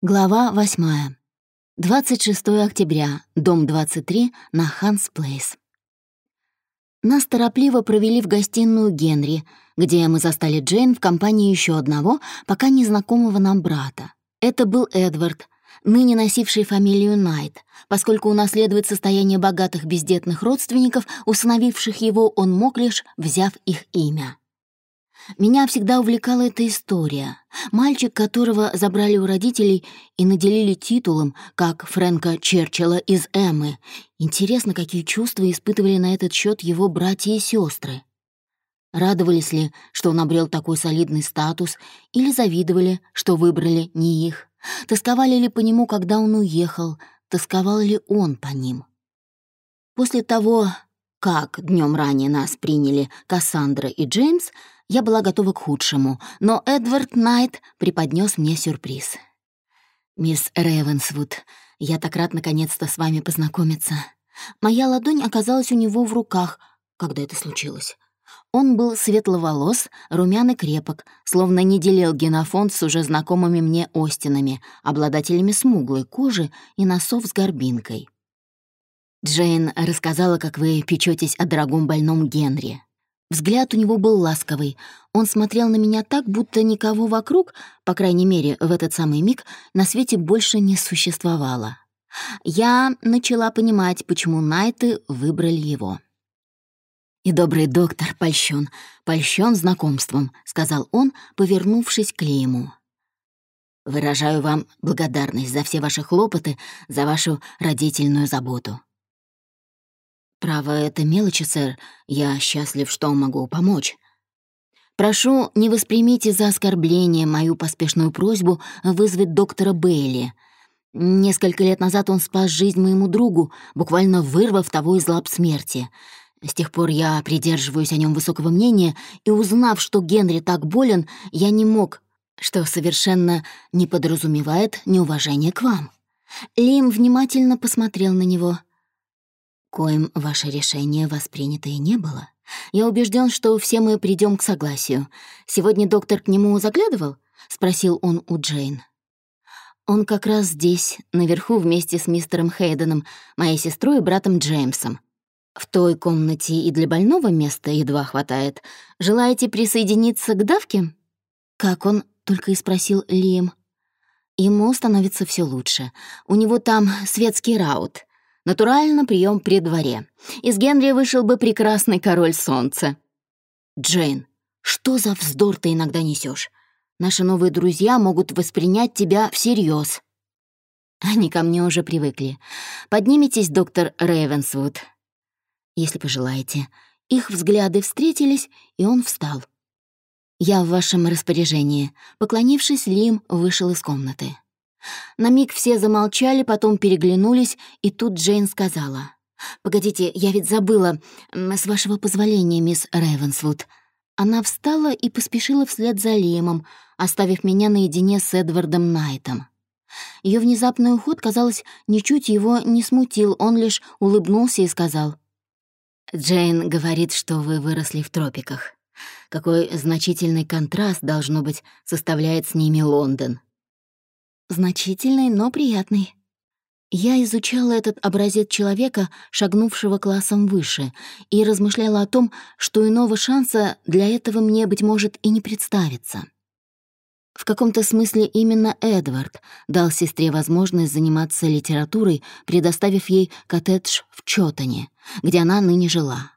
Глава 8. 26 октября, дом 23, на Ханс Плейс. Нас торопливо провели в гостиную Генри, где мы застали Джейн в компании еще одного, пока незнакомого нам брата. Это был Эдвард, ныне носивший фамилию Найт. Поскольку унаследовать состояние богатых бездетных родственников, усыновивших его, он мог лишь, взяв их имя. Меня всегда увлекала эта история. Мальчик, которого забрали у родителей и наделили титулом, как Фрэнка Черчилла из Эммы. Интересно, какие чувства испытывали на этот счет его братья и сестры. Радовались ли, что он обрел такой солидный статус, или завидовали, что выбрали не их? Тосковали ли по нему, когда он уехал? Тосковал ли он по ним? После того, как днем ранее нас приняли Кассандра и Джеймс, я была готова к худшему, но Эдвард Найт преподнес мне сюрприз. «Мисс Рейвенсвуд, я так рад наконец-то с вами познакомиться». Моя ладонь оказалась у него в руках, когда это случилось. Он был светловолос, румян и крепок, словно не делил генофонд с уже знакомыми мне Остинами, обладателями смуглой кожи и носов с горбинкой. Джейн рассказала, как вы печетесь о дорогом больном Генри. Взгляд у него был ласковый. Он смотрел на меня так, будто никого вокруг, по крайней мере, в этот самый миг, на свете больше не существовало. Я начала понимать, почему Найты выбрали его. «И добрый доктор польщен, польщен знакомством», — сказал он, повернувшись к Лейму. «Выражаю вам благодарность за все ваши хлопоты, за вашу родительную заботу. «Право, это мелочи, сэр. Я счастлив, что могу помочь». «Прошу, не воспримите за оскорбление мою поспешную просьбу вызвать доктора Бейли. Несколько лет назад он спас жизнь моему другу, буквально вырвав того из лап смерти. С тех пор я придерживаюсь о нем высокого мнения, и узнав, что Генри так болен, я не мог, что совершенно не подразумевает неуважение к вам». Лим внимательно посмотрел на него — коим ваше решение воспринято и не было. Я убежден, что все мы придем к согласию. Сегодня доктор к нему заглядывал? спросил он у Джейн. Он как раз здесь, наверху, вместе с мистером Хейденом, моей сестрой и братом Джеймсом. В той комнате и для больного места едва хватает. Желаете присоединиться к давке? Как он? только и спросил Лием. Ему становится все лучше. У него там светский раут. Натурально прием при дворе. Из Генри вышел бы прекрасный король солнца. Джейн, что за вздор ты иногда несешь? Наши новые друзья могут воспринять тебя всерьез. Они ко мне уже привыкли. Поднимитесь, доктор Рейвенсвуд. Если пожелаете. Их взгляды встретились, и он встал. «Я в вашем распоряжении». Поклонившись, Лим вышел из комнаты. На миг все замолчали, потом переглянулись, и тут Джейн сказала. «Погодите, я ведь забыла. С вашего позволения, мисс Рейвенсвуд». Она встала и поспешила вслед за Лемом, оставив меня наедине с Эдвардом Найтом. Ее внезапный уход, казалось, ничуть его не смутил, он лишь улыбнулся и сказал. «Джейн говорит, что вы выросли в тропиках. Какой значительный контраст, должно быть, составляет с ними Лондон. Значительный, но приятный. Я изучала этот образец человека, шагнувшего классом выше, и размышляла о том, что иного шанса для этого мне, быть может, и не представится. В каком-то смысле именно Эдвард дал сестре возможность заниматься литературой, предоставив ей коттедж в Чотане, где она ныне жила.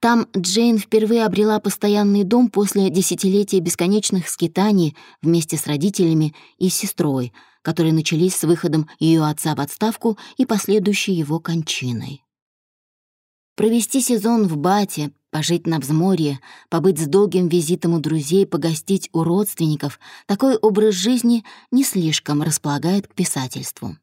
Там Джейн впервые обрела постоянный дом после десятилетия бесконечных скитаний вместе с родителями и сестрой, которые начались с выходом ее отца в отставку и последующей его кончиной. Провести сезон в Бате, пожить на взморье, побыть с долгим визитом у друзей, погостить у родственников — такой образ жизни не слишком располагает к писательству.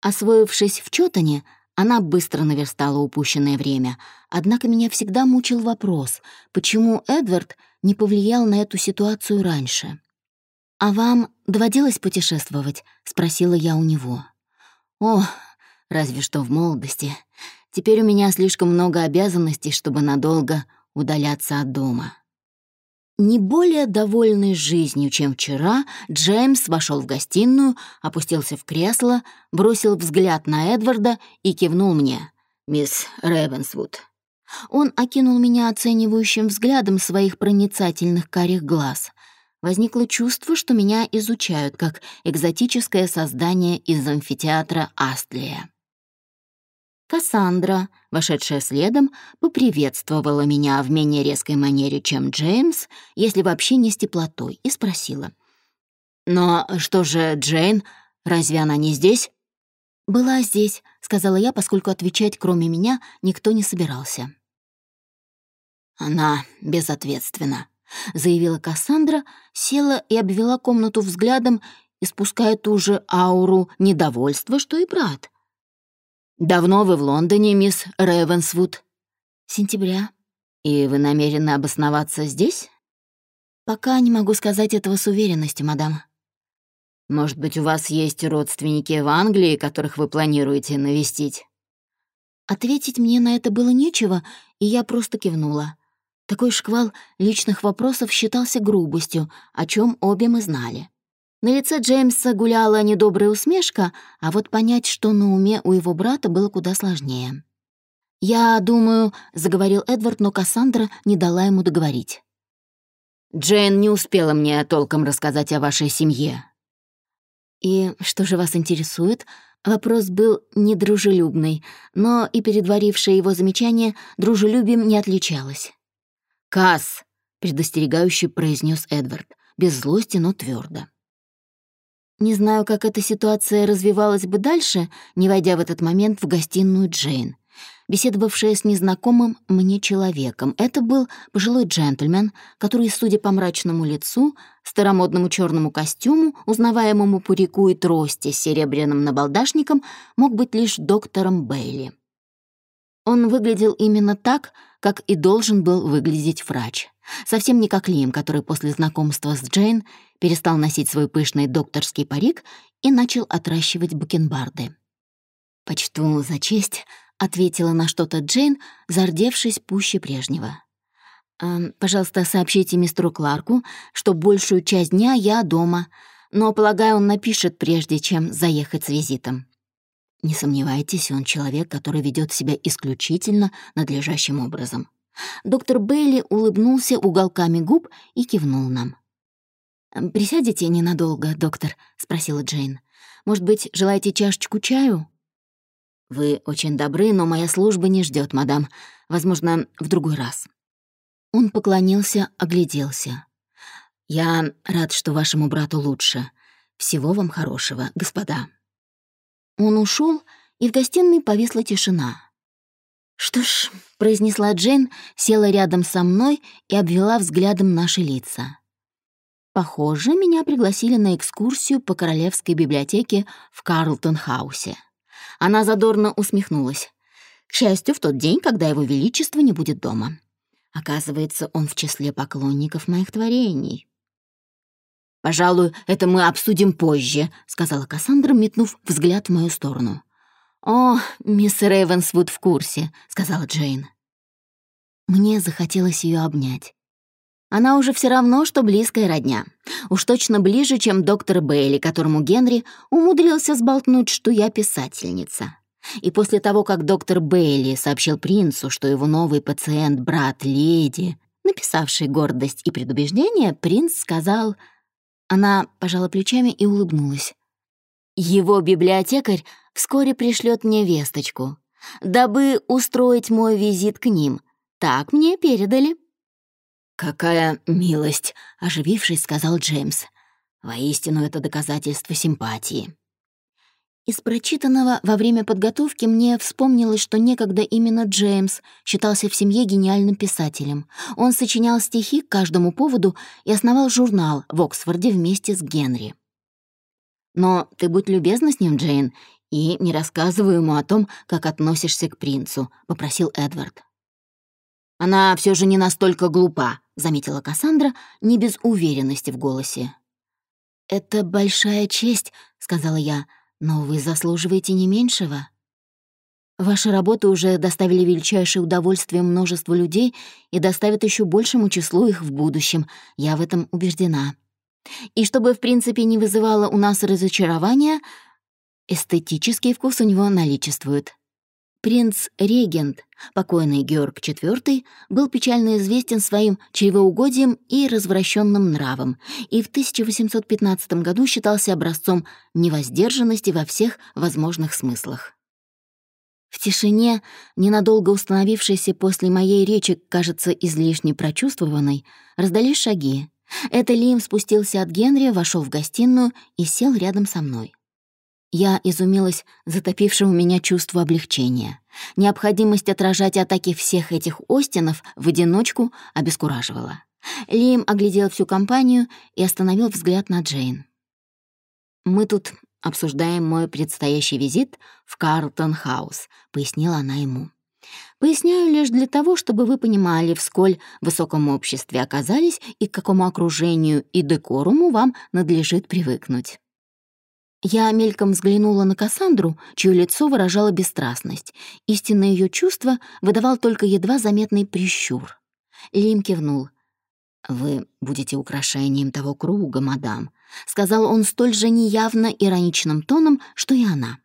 Освоившись в Чотане, она быстро наверстала упущенное время, однако меня всегда мучил вопрос, почему Эдвард не повлиял на эту ситуацию раньше. «А вам доводилось путешествовать?» — спросила я у него. «О, разве что в молодости. Теперь у меня слишком много обязанностей, чтобы надолго удаляться от дома». Не более довольный жизнью, чем вчера, Джеймс вошел в гостиную, опустился в кресло, бросил взгляд на Эдварда и кивнул мне. «Мисс Ревенсвуд». Он окинул меня оценивающим взглядом своих проницательных карих глаз. Возникло чувство, что меня изучают как экзотическое создание из амфитеатра Астлия. Кассандра, вошедшая следом, поприветствовала меня в менее резкой манере, чем Джеймс, если вообще не с теплотой, и спросила. «Но что же Джейн? Разве она не здесь?» «Была здесь», — сказала я, поскольку отвечать кроме меня никто не собирался. «Она безответственна», — заявила Кассандра, села и обвела комнату взглядом, испуская ту же ауру недовольства, что и брат — «Давно вы в Лондоне, мисс Ревенсвуд?» «Сентября». «И вы намерены обосноваться здесь?» «Пока не могу сказать этого с уверенностью, мадам». «Может быть, у вас есть родственники в Англии, которых вы планируете навестить?» Ответить мне на это было нечего, и я просто кивнула. Такой шквал личных вопросов считался грубостью, о чем обе мы знали. На лице Джеймса гуляла недобрая усмешка, а вот понять, что на уме у его брата, было куда сложнее. «Я думаю», — заговорил Эдвард, но Кассандра не дала ему договорить. «Джейн не успела мне толком рассказать о вашей семье». «И что же вас интересует?» Вопрос был недружелюбный, но и предварившее его замечание дружелюбием не отличалось. «Касс!» — предостерегающе произнес Эдвард, без злости, но твердо. Не знаю, как эта ситуация развивалась бы дальше, не войдя в этот момент в гостиную Джейн. Беседовавшая с незнакомым мне человеком. Это был пожилой джентльмен, который, судя по мрачному лицу, старомодному черному костюму, узнаваемому парику и трости с серебряным набалдашником, мог быть лишь доктором Бейли. Он выглядел именно так, как и должен был выглядеть врач. Совсем не как Лим, который после знакомства с Джейн перестал носить свой пышный докторский парик и начал отращивать бакенбарды. «Почту за честь», — ответила на что-то Джейн, зардевшись пуще прежнего. «Э, «Пожалуйста, сообщите мистеру Кларку, что большую часть дня я дома, но, полагаю, он напишет, прежде чем заехать с визитом». Не сомневайтесь, он человек, который ведет себя исключительно надлежащим образом. Доктор Бейли улыбнулся уголками губ и кивнул нам. «Присядете ненадолго, доктор?» — спросила Джейн. «Может быть, желаете чашечку чаю?» «Вы очень добры, но моя служба не ждет, мадам. Возможно, в другой раз». Он поклонился, огляделся. «Я рад, что вашему брату лучше. Всего вам хорошего, господа». Он ушел, и в гостиной повисла тишина. «Что ж», — произнесла Джейн, села рядом со мной и обвела взглядом наши лица. Похоже, меня пригласили на экскурсию по Королевской библиотеке в Карлтон-хаусе. Она задорно усмехнулась. К счастью, в тот день, когда его величество не будет дома. Оказывается, он в числе поклонников моих творений. «Пожалуй, это мы обсудим позже», — сказала Кассандра, метнув взгляд в мою сторону. «О, мисс Рейвенсвуд в курсе», — сказала Джейн. Мне захотелось ее обнять. Она уже все равно, что близкая родня. Уж точно ближе, чем доктор Бейли, которому Генри умудрился сболтнуть, что я писательница. И после того, как доктор Бейли сообщил принцу, что его новый пациент — брат леди, написавший гордость и предубеждение, принц сказал... Она пожала плечами и улыбнулась. Его библиотекарь вскоре пришлет мне весточку, дабы устроить мой визит к ним. Так мне передали». «Какая милость!» — оживившись, сказал Джеймс. «Воистину это доказательство симпатии». Из прочитанного во время подготовки мне вспомнилось, что некогда именно Джеймс считался в семье гениальным писателем. Он сочинял стихи к каждому поводу и основал журнал в Оксфорде вместе с Генри. Но ты будь любезна с ним, Джейн, и не рассказывай ему о том, как относишься к принцу», — попросил Эдвард. «Она все же не настолько глупа», — заметила Кассандра, не без уверенности в голосе. «Это большая честь», — сказала я, — «но вы заслуживаете не меньшего». Ваши работы уже доставили величайшее удовольствие множеству людей и доставят еще большему числу их в будущем. Я в этом убеждена. И чтобы, в принципе, не вызывало у нас разочарования, эстетический вкус у него наличествует. Принц-регент, покойный Георг IV, был печально известен своим чревоугодием и развращенным нравом, и в 1815 году считался образцом невоздержанности во всех возможных смыслах. В тишине, ненадолго установившейся после моей речи, кажется, излишне прочувствованной, раздались шаги. Это Лим спустился от Генри, вошел в гостиную и сел рядом со мной. Я изумилась затопившему меня чувство облегчения. Необходимость отражать атаки всех этих Остинов в одиночку обескураживала. Лим оглядел всю компанию и остановил взгляд на Джейн. «Мы тут обсуждаем мой предстоящий визит в Карлтон-хаус», — пояснила она ему. «Поясняю лишь для того, чтобы вы понимали, в сколь высоком обществе оказались и к какому окружению и декоруму вам надлежит привыкнуть». Я мельком взглянула на Кассандру, чье лицо выражало бесстрастность. Истинное ее чувство выдавал только едва заметный прищур. Лим кивнул. «Вы будете украшением того круга, мадам», — сказал он столь же неявно ироничным тоном, что и она.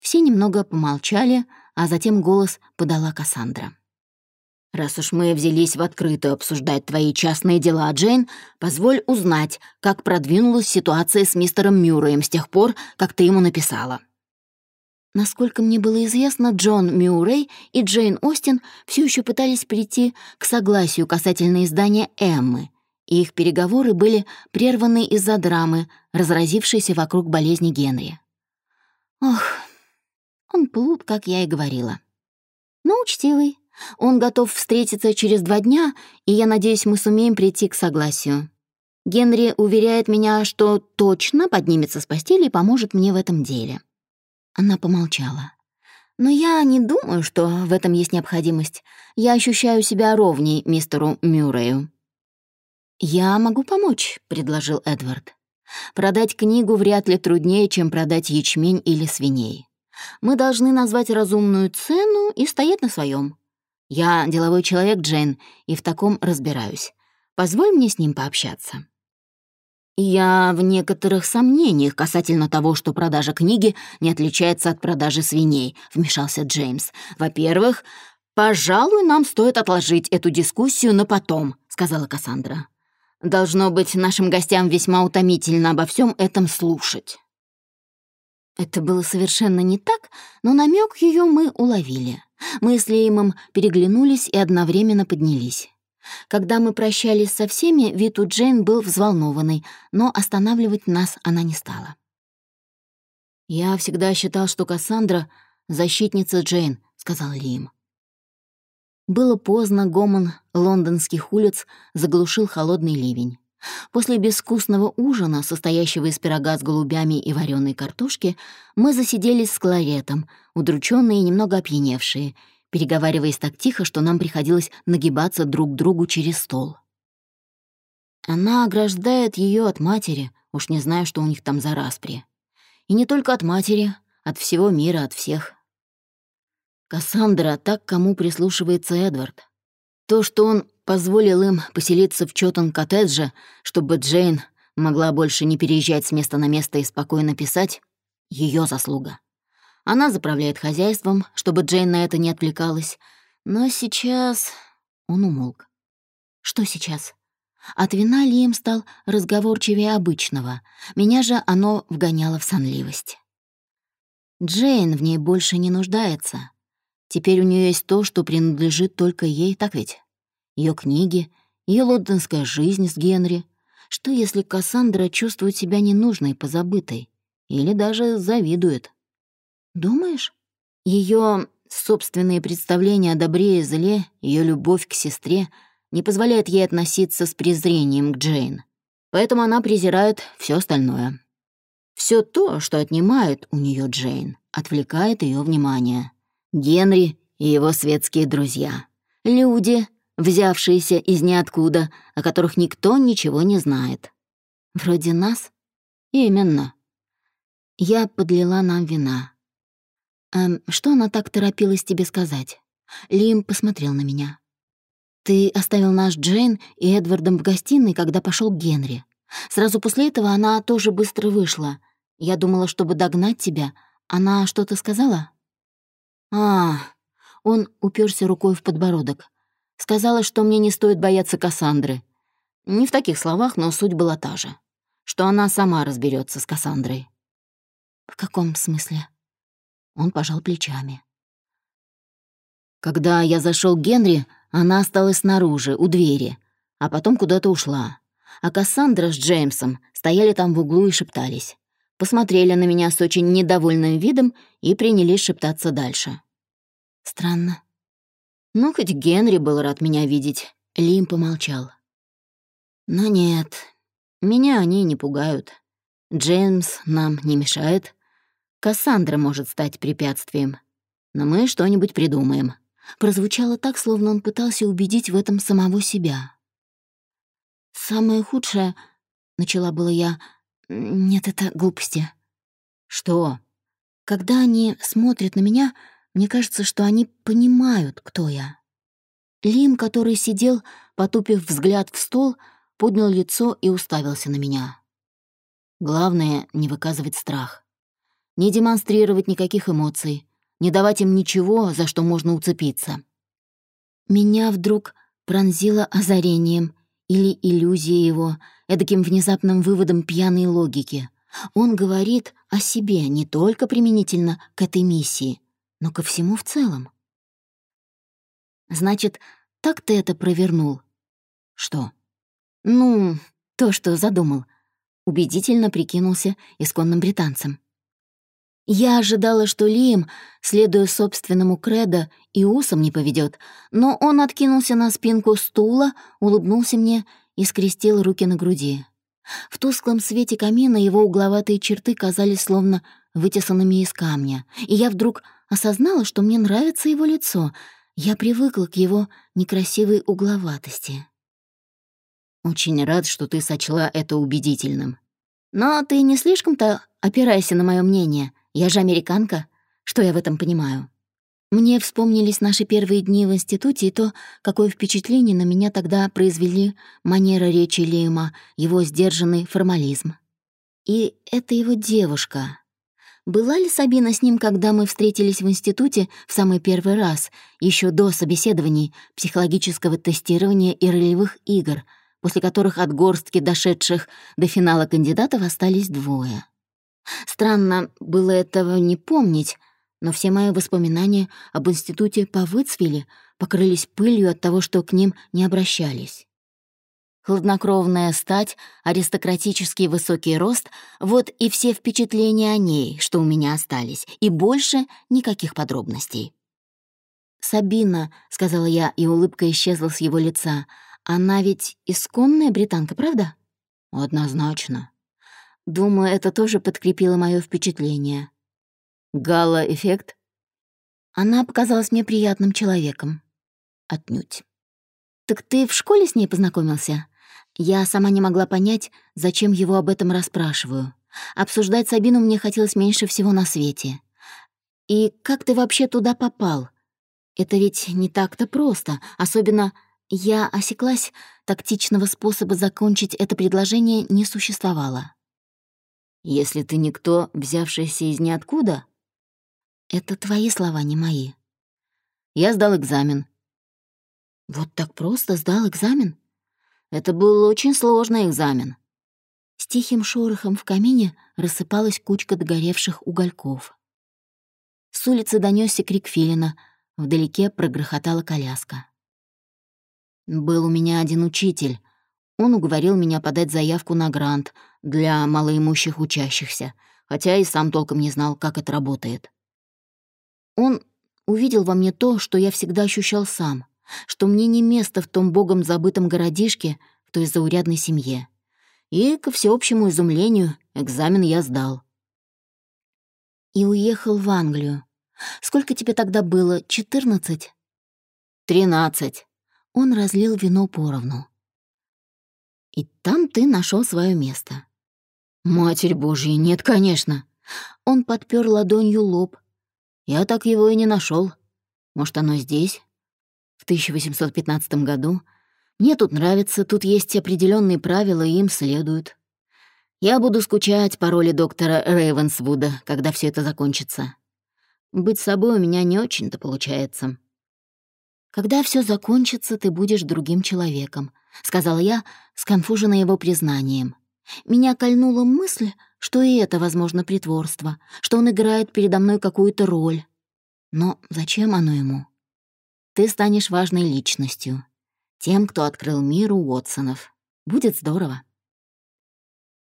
Все немного помолчали, а затем голос подала Кассандра. «Раз уж мы взялись в открытую обсуждать твои частные дела, Джейн, позволь узнать, как продвинулась ситуация с мистером Мюрреем с тех пор, как ты ему написала». Насколько мне было известно, Джон Мюррей и Джейн Остин все еще пытались прийти к согласию касательно издания «Эммы», и их переговоры были прерваны из-за драмы, разразившейся вокруг болезни Генри. Ох, он плут, как я и говорила. Но учтивый, он готов встретиться через два дня, и я надеюсь, мы сумеем прийти к согласию. Генри уверяет меня, что точно поднимется с постели и поможет мне в этом деле». Она помолчала. «Но я не думаю, что в этом есть необходимость. Я ощущаю себя ровней мистеру Мюррею». «Я могу помочь», — предложил Эдвард. «Продать книгу вряд ли труднее, чем продать ячмень или свиней. Мы должны назвать разумную цену и стоять на своем. Я деловой человек, Джейн, и в таком разбираюсь. Позволь мне с ним пообщаться». «Я в некоторых сомнениях касательно того, что продажа книги не отличается от продажи свиней», — вмешался Джеймс. «Во-первых, пожалуй, нам стоит отложить эту дискуссию на потом», — сказала Кассандра. «Должно быть, нашим гостям весьма утомительно обо всем этом слушать». Это было совершенно не так, но намек ее мы уловили. Мы с Леймом переглянулись и одновременно поднялись. Когда мы прощались со всеми, вид у Джейн был взволнованный, но останавливать нас она не стала. «Я всегда считал, что Кассандра — защитница Джейн», — сказал Лим. Было поздно, гомон лондонских улиц заглушил холодный ливень. После безвкусного ужина, состоящего из пирога с голубями и вареной картошки, мы засиделись с Кларетом, удрученные и немного опьяневшие, переговариваясь так тихо, что нам приходилось нагибаться друг к другу через стол. Она ограждает ее от матери, уж не знаю, что у них там за распри. И не только от матери, от всего мира, от всех. Кассандра так, кому прислушивается Эдвард. То, что он позволил им поселиться в Чотон-коттедже, чтобы Джейн могла больше не переезжать с места на место и спокойно писать, ее заслуга. Она заправляет хозяйством, чтобы Джейн на это не отвлекалась. Но сейчас он умолк. Что сейчас? От вина Лием стал разговорчивее обычного. Меня же оно вгоняло в сонливость. Джейн в ней больше не нуждается. Теперь у нее есть то, что принадлежит только ей, так ведь? Ее книги, ее лондонская жизнь с Генри. Что, если Кассандра чувствует себя ненужной, позабытой? Или даже завидует? Думаешь? Ее собственные представления о добре и зле, ее любовь к сестре не позволяет ей относиться с презрением к Джейн. Поэтому она презирает все остальное. Все то, что отнимает у нее Джейн, отвлекает ее внимание. Генри и его светские друзья. Люди, взявшиеся из ниоткуда, о которых никто ничего не знает. Вроде нас? Именно. Я подлила нам вина. Эм, что она так торопилась тебе сказать? Лим посмотрел на меня. Ты оставил наш Джейн и Эдвардом в гостиной, когда пошел Генри. Сразу после этого она тоже быстро вышла. Я думала, чтобы догнать тебя. Она что-то сказала? А, он уперся рукой в подбородок. Сказала, что мне не стоит бояться Кассандры. Не в таких словах, но суть была та же. Что она сама разберется с Кассандрой. В каком смысле? Он пожал плечами. Когда я зашел к Генри, она осталась снаружи, у двери, а потом куда-то ушла. А Кассандра с Джеймсом стояли там в углу и шептались. Посмотрели на меня с очень недовольным видом и принялись шептаться дальше. Странно. Ну, хоть Генри был рад меня видеть. Лим помолчал. Но нет, меня они не пугают. Джеймс нам не мешает. Кассандра может стать препятствием. Но мы что-нибудь придумаем. Прозвучало так, словно он пытался убедить в этом самого себя. «Самое худшее...» — начала было я. «Нет, это глупости». «Что?» «Когда они смотрят на меня, мне кажется, что они понимают, кто я». Лим, который сидел, потупив взгляд в стол, поднял лицо и уставился на меня. Главное — не выказывать страх. Не демонстрировать никаких эмоций, не давать им ничего, за что можно уцепиться. Меня вдруг пронзило озарением или иллюзией его, эдаким внезапным выводом пьяной логики. Он говорит о себе не только применительно к этой миссии, но ко всему в целом. «Значит, так ты это провернул?» «Что?» «Ну, то, что задумал», — убедительно прикинулся исконным британцем. Я ожидала, что Лием, следуя собственному кредо, и усом не поведет, но он откинулся на спинку стула, улыбнулся мне и скрестил руки на груди. В тусклом свете камина его угловатые черты казались словно вытесанными из камня, и я вдруг осознала, что мне нравится его лицо. Я привыкла к его некрасивой угловатости. «Очень рад, что ты сочла это убедительным. Но ты не слишком-то опирайся на мое мнение», я же американка. Что я в этом понимаю? Мне вспомнились наши первые дни в институте и то, какое впечатление на меня тогда произвели манера речи Лима, его сдержанный формализм. И это его девушка. Была ли Сабина с ним, когда мы встретились в институте в самый первый раз, еще до собеседований, психологического тестирования и ролевых игр, после которых от горстки дошедших до финала кандидатов остались двое? Странно было этого не помнить, но все мои воспоминания об институте повыцвели, покрылись пылью от того, что к ним не обращались. Хладнокровная стать, аристократический высокий рост — вот и все впечатления о ней, что у меня остались, и больше никаких подробностей. «Сабина», — сказала я, и улыбка исчезла с его лица, — «она ведь исконная британка, правда?» «Однозначно», Думаю, это тоже подкрепило мое впечатление. Гала-эффект? Она показалась мне приятным человеком. Отнюдь. Так ты в школе с ней познакомился? Я сама не могла понять, зачем его об этом расспрашиваю. Обсуждать Сабину мне хотелось меньше всего на свете. И как ты вообще туда попал? Это ведь не так-то просто, особенно я осеклась, тактичного способа закончить это предложение не существовало. Если ты никто, взявшийся из ниоткуда? Это твои слова, не мои. Я сдал экзамен. Вот так просто сдал экзамен? Это был очень сложный экзамен. С тихим шорохом в камине рассыпалась кучка догоревших угольков. С улицы донесся крик филина, вдалеке прогрохотала коляска. Был у меня один учитель. Он уговорил меня подать заявку на грант — для малоимущих учащихся, хотя и сам толком не знал, как это работает. Он увидел во мне то, что я всегда ощущал сам, что мне не место в том богом забытом городишке, в той заурядной семье. И, ко всеобщему изумлению, экзамен я сдал. И уехал в Англию. Сколько тебе тогда было, четырнадцать? Тринадцать. Он разлил вино поровну. И там ты нашел свое место. «Матерь Божья, нет, конечно!» Он подпер ладонью лоб. Я так его и не нашел. Может, оно здесь? В 1815 году. Мне тут нравится, тут есть определенные правила, и им следуют. Я буду скучать по роли доктора Рейвенсвуда, когда все это закончится. Быть собой у меня не очень-то получается. «Когда все закончится, ты будешь другим человеком», — сказала я, сконфужена его признанием. Меня кольнула мысль, что и это, возможно, притворство, что он играет передо мной какую-то роль. Но зачем оно ему? Ты станешь важной личностью, тем, кто открыл миру Уотсонов. Будет здорово.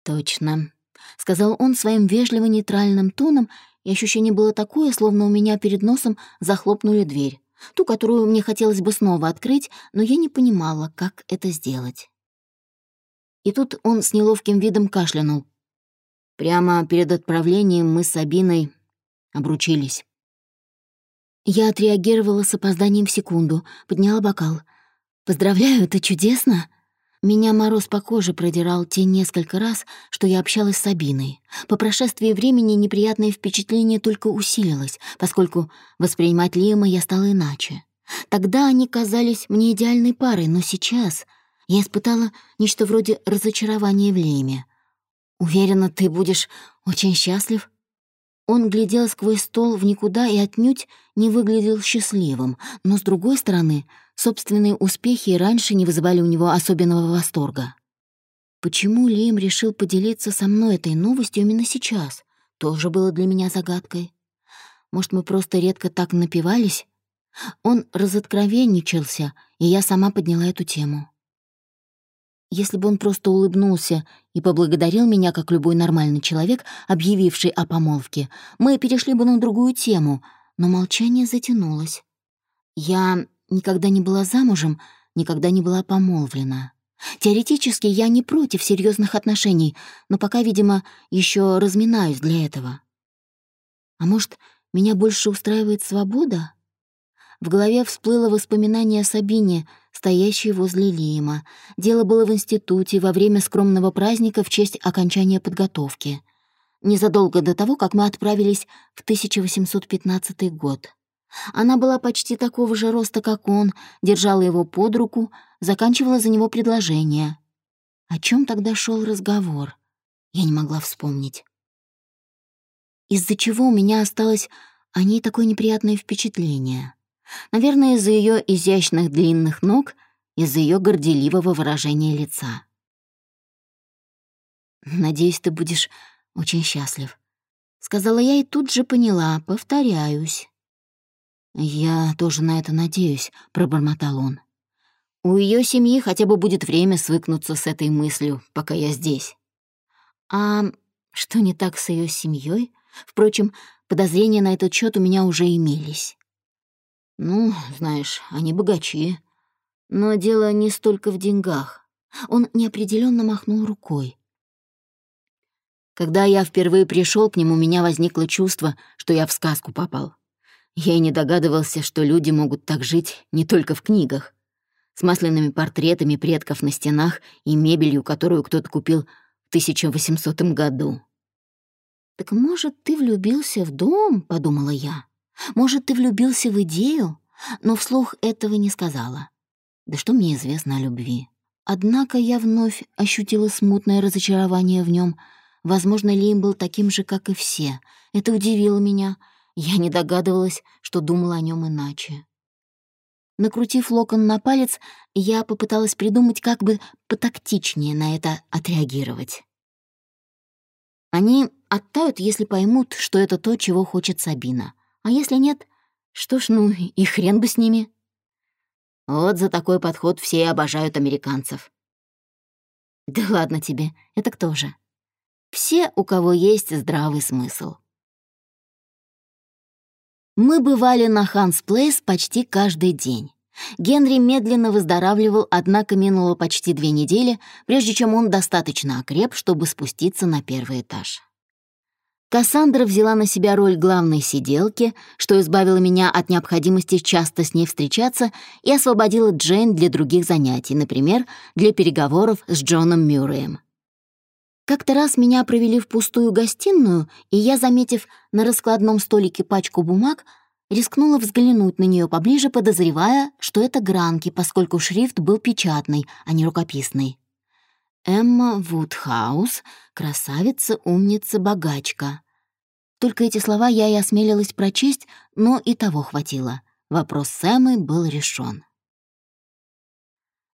«Точно», — сказал он своим вежливо-нейтральным тоном, и ощущение было такое, словно у меня перед носом захлопнули дверь ту, которую мне хотелось бы снова открыть, но я не понимала, как это сделать. И тут он с неловким видом кашлянул. Прямо перед отправлением мы с Сабиной обручились. Я отреагировала с опозданием в секунду, подняла бокал. «Поздравляю, это чудесно!» Меня мороз по коже продирал те несколько раз, что я общалась с Сабиной. По прошествии времени неприятное впечатление только усилилось, поскольку воспринимать Лиама я стала иначе. Тогда они казались мне идеальной парой, но сейчас я испытала нечто вроде разочарования в Лиаме. «Уверена, ты будешь очень счастлив?» Он глядел сквозь стол в никуда и отнюдь не выглядел счастливым, но, с другой стороны, собственные успехи раньше не вызывали у него особенного восторга. Почему Лим решил поделиться со мной этой новостью именно сейчас, тоже было для меня загадкой. Может, мы просто редко так напивались? Он разоткровенничался, и я сама подняла эту тему. Если бы он просто улыбнулся и поблагодарил меня, как любой нормальный человек, объявивший о помолвке, мы перешли бы на другую тему, но молчание затянулось. Я никогда не была замужем, никогда не была помолвлена. Теоретически я не против серьезных отношений, но пока, видимо, еще разминаюсь для этого. А может, меня больше устраивает свобода? В голове всплыло воспоминание о Сабине, стоящей возле Лима. Дело было в институте во время скромного праздника в честь окончания подготовки. Незадолго до того, как мы отправились в 1815 год. Она была почти такого же роста, как он, держала его под руку, заканчивала за него предложение. О чем тогда шел разговор? Я не могла вспомнить. Из-за чего у меня осталось о ней такое неприятное впечатление. Наверное, из-за ее изящных длинных ног, из-за ее горделивого выражения лица. «Надеюсь, ты будешь очень счастлив», — сказала я и тут же поняла, повторяюсь. «Я тоже на это надеюсь», — пробормотал он. «У ее семьи хотя бы будет время свыкнуться с этой мыслью, пока я здесь». «А что не так с ее семьей? Впрочем, подозрения на этот счет у меня уже имелись. Ну, знаешь, они богачи. Но дело не столько в деньгах. Он неопределенно махнул рукой. Когда я впервые пришел к нему, у меня возникло чувство, что я в сказку попал. Я и не догадывался, что люди могут так жить не только в книгах. С масляными портретами предков на стенах и мебелью, которую кто-то купил в 1800 году. «Так, может, ты влюбился в дом?» — подумала я. Может, ты влюбился в идею, но вслух этого не сказала. Да что мне известно о любви? Однако я вновь ощутила смутное разочарование в нем. Возможно, ли им был таким же, как и все. Это удивило меня. Я не догадывалась, что думала о нем иначе. Накрутив локон на палец, я попыталась придумать, как бы потактичнее на это отреагировать. Они оттают, если поймут, что это то, чего хочет Сабина. А если нет, что ж, ну и хрен бы с ними. Вот за такой подход все обожают американцев. Да ладно тебе, это кто же? Все, у кого есть здравый смысл. Мы бывали на Ханс Плейс почти каждый день. Генри медленно выздоравливал, однако минуло почти две недели, прежде чем он достаточно окреп, чтобы спуститься на первый этаж. Кассандра взяла на себя роль главной сиделки, что избавило меня от необходимости часто с ней встречаться и освободила Джейн для других занятий, например, для переговоров с Джоном Мюрреем. Как-то раз меня провели в пустую гостиную, и я, заметив на раскладном столике пачку бумаг, рискнула взглянуть на нее поближе, подозревая, что это гранки, поскольку шрифт был печатный, а не рукописный. Эмма Вудхаус, красавица, умница, богачка. Только эти слова я и осмелилась прочесть, но и того хватило. Вопрос с Эммой был решен.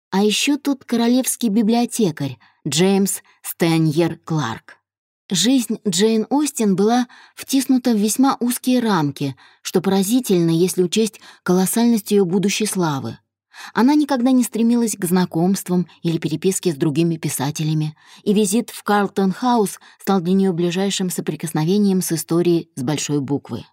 А еще тут королевский библиотекарь Джеймс Стэньер Кларк. Жизнь Джейн Остин была втиснута в весьма узкие рамки, что поразительно, если учесть колоссальность ее будущей славы. Она никогда не стремилась к знакомствам или переписке с другими писателями, и визит в Карлтон-хаус стал для нее ближайшим соприкосновением с историей с большой буквы.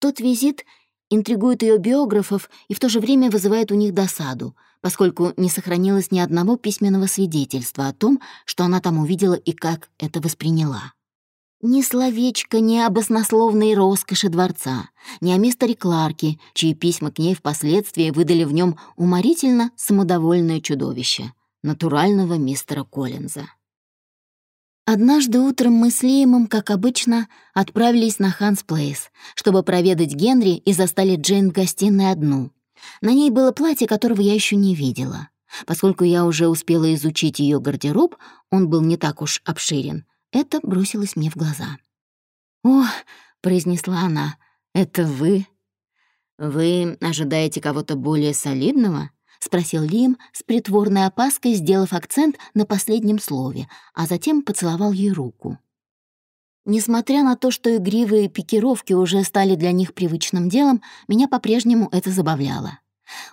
Тот визит интригует ее биографов и в то же время вызывает у них досаду, поскольку не сохранилось ни одного письменного свидетельства о том, что она там увидела и как это восприняла. Ни словечко ни об оснословной роскоши дворца, ни о мистере Кларке, чьи письма к ней впоследствии выдали в нем уморительно самодовольное чудовище, натурального мистера Коллинза. Однажды утром мы с Лиемом, как обычно, отправились на Ханс Плейс, чтобы проведать Генри и застали Джейн в гостиной одну. На ней было платье, которого я еще не видела. Поскольку я уже успела изучить ее гардероб, он был не так уж обширен, это бросилось мне в глаза. «О!» — произнесла она. «Это вы?» «Вы ожидаете кого-то более солидного?» — спросил Лим с притворной опаской, сделав акцент на последнем слове, а затем поцеловал ей руку. Несмотря на то, что игривые пикировки уже стали для них привычным делом, меня по-прежнему это забавляло.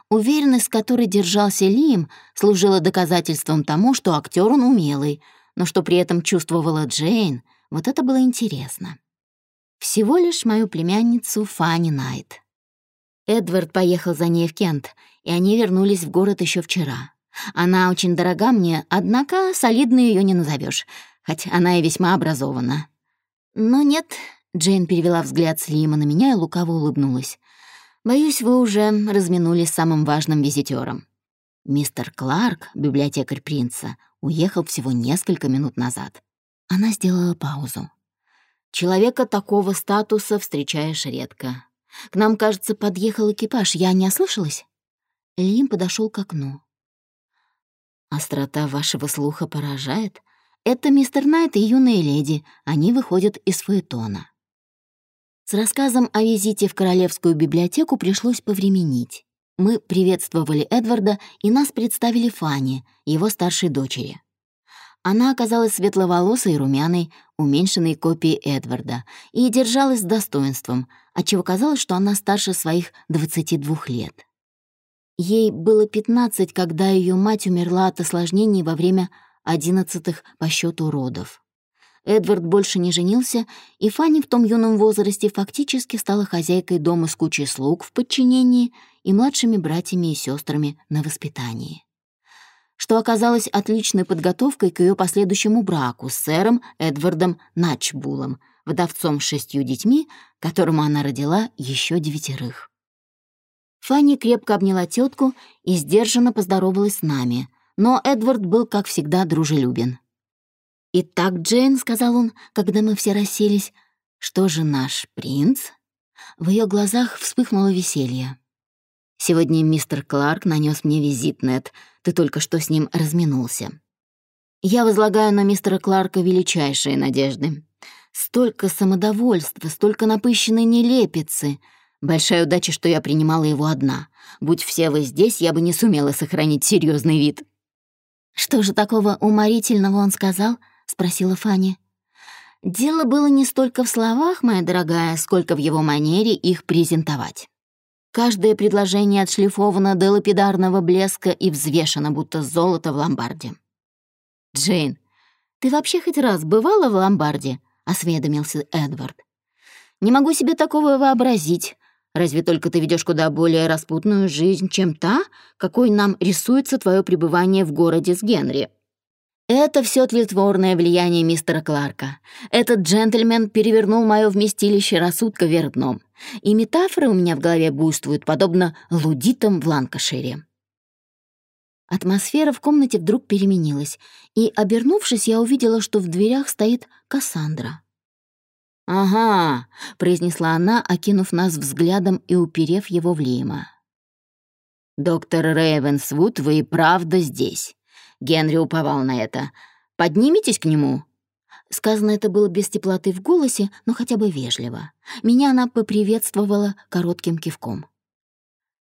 Уверенность, с которой держался Лим, служила доказательством тому, что актер он умелый, но что при этом чувствовала Джейн, вот это было интересно. Всего лишь мою племянницу Фанни Найт. Эдвард поехал за ней в Кент, и они вернулись в город еще вчера. Она очень дорога мне, однако солидно ее не назовешь, хоть она и весьма образована. Но нет, Джейн перевела взгляд с Лима на меня и лукаво улыбнулась. Боюсь, вы уже разминулись с самым важным визитером. Мистер Кларк, библиотекарь принца, уехал всего несколько минут назад. Она сделала паузу. Человека такого статуса встречаешь редко. К нам, кажется, подъехал экипаж. Я не ослышалась? Лим подошел к окну. «Острота вашего слуха поражает. Это мистер Найт и юная леди. Они выходят из фаэтона». С рассказом о визите в Королевскую библиотеку пришлось повременить. Мы приветствовали Эдварда, и нас представили Фанни, его старшей дочери. Она оказалась светловолосой и румяной, уменьшенной копией Эдварда, и держалась с достоинством, отчего казалось, что она старше своих 22 лет. Ей было 15, когда ее мать умерла от осложнений во время одиннадцатых по счету родов. Эдвард больше не женился, и Фанни в том юном возрасте фактически стала хозяйкой дома с кучей слуг в подчинении и младшими братьями и сестрами на воспитании. Что оказалось отличной подготовкой к ее последующему браку с сэром Эдвардом Начбулом, вдовцом с шестью детьми, которому она родила еще девятерых. Фанни крепко обняла тетку и сдержанно поздоровалась с нами, но Эдвард был, как всегда, дружелюбен. «Итак, Джейн», — сказал он, когда мы все расселись, — «что же наш принц?» В ее глазах вспыхнуло веселье. «Сегодня мистер Кларк нанес мне визит, Нед. Ты только что с ним разминулся. Я возлагаю на мистера Кларка величайшие надежды. Столько самодовольства, столько напыщенной нелепицы — Большая удача, что я принимала его одна. Будь все вы здесь, я бы не сумела сохранить серьезный вид». «Что же такого уморительного он сказал?» — спросила Фанни. «Дело было не столько в словах, моя дорогая, сколько в его манере их презентовать. Каждое предложение отшлифовано до лапидарного блеска и взвешено, будто золото в ломбарде». «Джейн, ты вообще хоть раз бывала в ломбарде?» — осведомился Эдвард. «Не могу себе такого вообразить. Разве только ты ведешь куда более распутную жизнь, чем та, какой нам рисуется твое пребывание в городе с Генри. Это все тлетворное влияние мистера Кларка. Этот джентльмен перевернул мое вместилище рассудка вверх дном. И метафоры у меня в голове буйствуют, подобно лудитам в Ланкашире. Атмосфера в комнате вдруг переменилась, и, обернувшись, я увидела, что в дверях стоит Кассандра. «Ага», — произнесла она, окинув нас взглядом и уперев его в Лима. «Доктор Рейвенсвуд, вы и правда здесь. Генри уповал на это. Поднимитесь к нему?» Сказано это было без теплоты в голосе, но хотя бы вежливо. Меня она поприветствовала коротким кивком.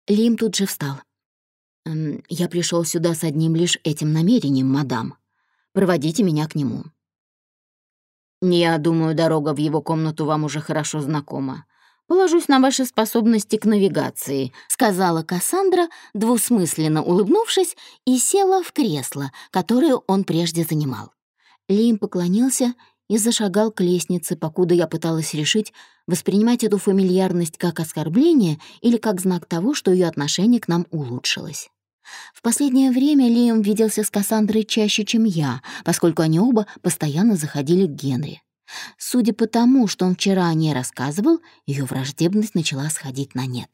Лим тут же встал. «Я пришел сюда с одним лишь этим намерением, мадам. Проводите меня к нему». «Я думаю, дорога в его комнату вам уже хорошо знакома. Положусь на ваши способности к навигации», — сказала Кассандра, двусмысленно улыбнувшись, и села в кресло, которое он прежде занимал. Лим поклонился и зашагал к лестнице, покуда я пыталась решить, воспринимать эту фамильярность как оскорбление или как знак того, что ее отношение к нам улучшилось. В последнее время Лиам виделся с Кассандрой чаще, чем я, поскольку они оба постоянно заходили к Генри. Судя по тому, что он вчера о ней рассказывал, ее враждебность начала сходить на нет.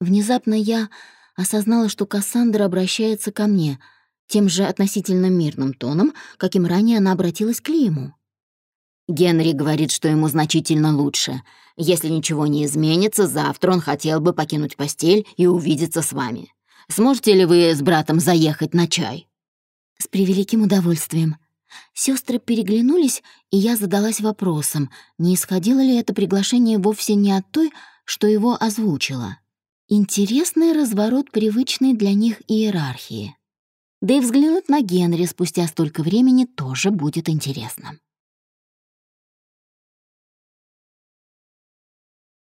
Внезапно я осознала, что Кассандра обращается ко мне тем же относительно мирным тоном, каким ранее она обратилась к Лиму. Генри говорит, что ему значительно лучше. Если ничего не изменится, завтра он хотел бы покинуть постель и увидеться с вами. Сможете ли вы с братом заехать на чай?» «С превеликим удовольствием». Сестры переглянулись, и я задалась вопросом, не исходило ли это приглашение вовсе не от той, что его озвучила. Интересный разворот привычной для них иерархии. Да и взглянуть на Генри спустя столько времени тоже будет интересно.